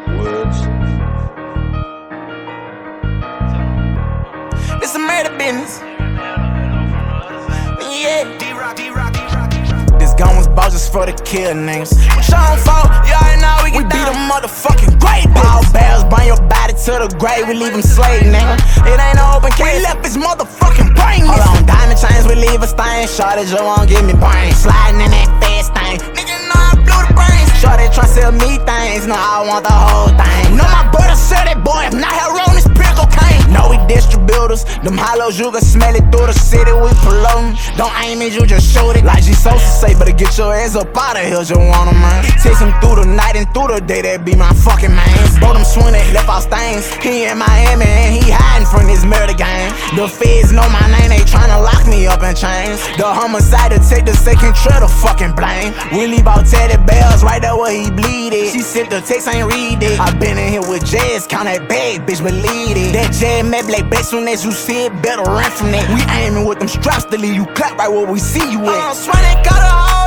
Woods. This a murder business. Yeah. This gun was bought just for the kill niggas. Y'all fault? You already know we get We beat them motherfucking great Ball barrels, bring your body to the grave, we leave them slave, nigga. It ain't no open case. We left his motherfucking brain Hold on, diamond chains, we leave a stain. Shorty just won't give me brain. Sliding in that fast thing. Know the brains. Shorty try sell me things, no, I want the whole thing. Know my brother said that boy, if not hell on this pill cocaine. Know we distributors, them hollows you can smell it through the city, we polluting. Don't aim it, you just shoot it. Like G Sosa say, better get your ass up out of here, want 'em, man. Chase him through the night and through the day, that be my fucking man. Both them swinging, left out stains. He in Miami and he hiding from this murder gang. The feds know my name, they tryna lock me up in chains. The homicide say control the fucking blame. We leave out Teddy Bells right there where he bleeded. She sent the text, I ain't read it. I been in here with Jazz, count that bag, bitch, believe it. That Jazz map like best soon as you see it, better run from that. We aiming with them straps to leave you clap right where we see you at. Uh, swear they got a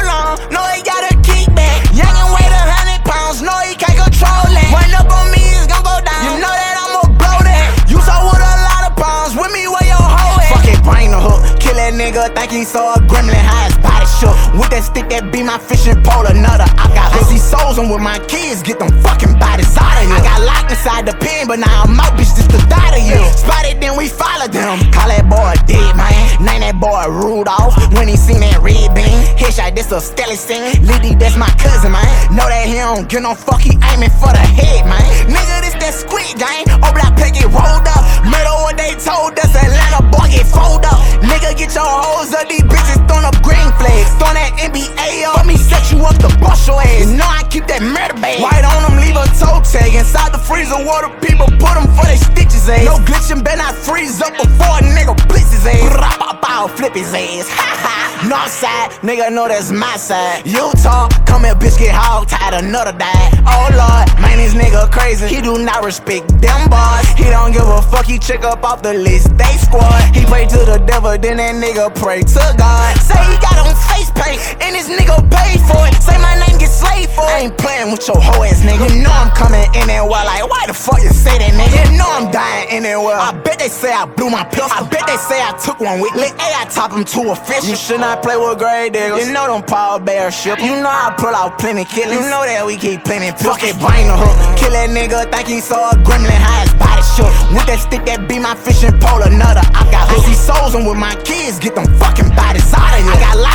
that nigga, think he saw a gremlin, how his body shook. With that stick that be my fishing pole, another I got hooked. See souls and with my kids, get them fucking bodies out of here. I got locked inside the pen, but now I'm out, bitch, this the thought of you. Spotted, then we followed them. Call that boy dead, man. Name that boy Rudolph. When he seen that red beam, headshot, this a scene. Liddy, that's my cousin, man. Know that he don't get no fuck, he aiming for the head, man. Nigga, The water people put them for they stitches ass. No glitching, better not freeze up before a nigga blitz his ass. Eh? Rap, pop, pow, flip his ass. North side, nigga know that's my side. Utah, come here, bitch, get hog tied, another die. Oh lord, man, this nigga crazy. He do not respect them boys. He don't give a fuck, he check up off the list. They squad. He pray to the devil, then that nigga pray to God. Say he got on face paint, and this nigga paid for it. Say my name get slaved with your hoe ass nigga. You know I'm coming in there well, like, why the fuck you say that nigga? You know I'm dying in there well. I bet they say I blew my pistol. I bet they say I took one with me. Hey, I top him to a fish. You should not play with grave diggers. You know them Paul Bear ship. You know I pull out plenty killers. You know that we keep plenty Fuck it, bring the hook. Kill that nigga, think he saw a gremlin, how his body shook. With that stick that be my fishing pole, another I got hooked. See souls and with my kids, get them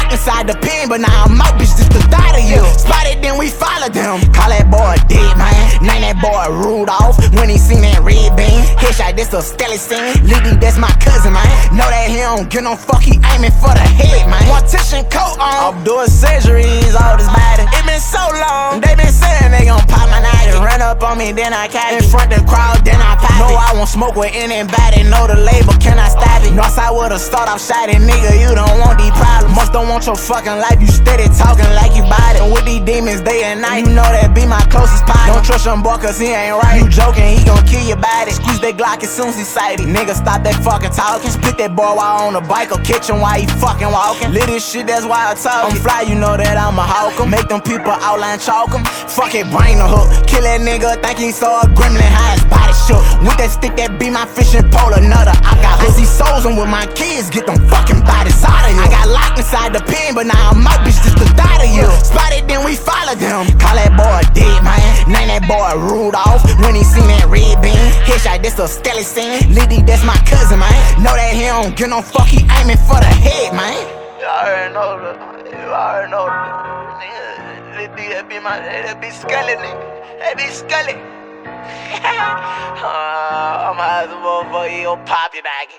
inside the pen, but now I'm out, bitch, just the thought of you. Spotted, then we followed them. Call that boy dead, man. Name that boy Rudolph. When he seen that red beam, headshot, this a skelly scene. Liddy, that's my cousin, man. Know that he don't get no fuck, he aiming for the head, man. Mortician coat on. I'm doing surgeries, all this body. It been so long, they been saying they gon' pop my night. Run up on me, then I catch In front the crowd, then I pop No, I won't smoke with anybody. Know the label, can I stop it? Northside with a start shot it, nigga. You don't want these problems. Must don't want your fucking life. You steady talking like you bought it. And with these demons day and night, you know that be my closest partner. Don't trust him, boy, cause he ain't right. You joking, he gon' kill your body. Squeeze that Glock as soon as he sight it. Nigga, stop that fucking talking. Split that boy while on the bike or catch him while he fucking walking. Lit this shit, that's why I talk. I'm fly, you know that I'm a hawk 'em. Make them people outline chalk 'em. Fuck it, bring the hook. Kill that nigga, think he saw a gremlin, how his body shook. With that stick that be my fishing pole, another I got. See souls and with my kids, get them fucking bodies out of here. I got locked inside the pen, but now I'm out, bitch, just the thought of you. Spotted, then we followed them. Call that boy dead, man. Skelly scene. Liddy, that's my cousin, man. Know that he don't get no fuck, he aiming for the head, man. You already know the. You already know the. Nigga, that, that be my. That be Scully, nigga. That be Scully. uh, I'm a motherfucker, pop your doggy.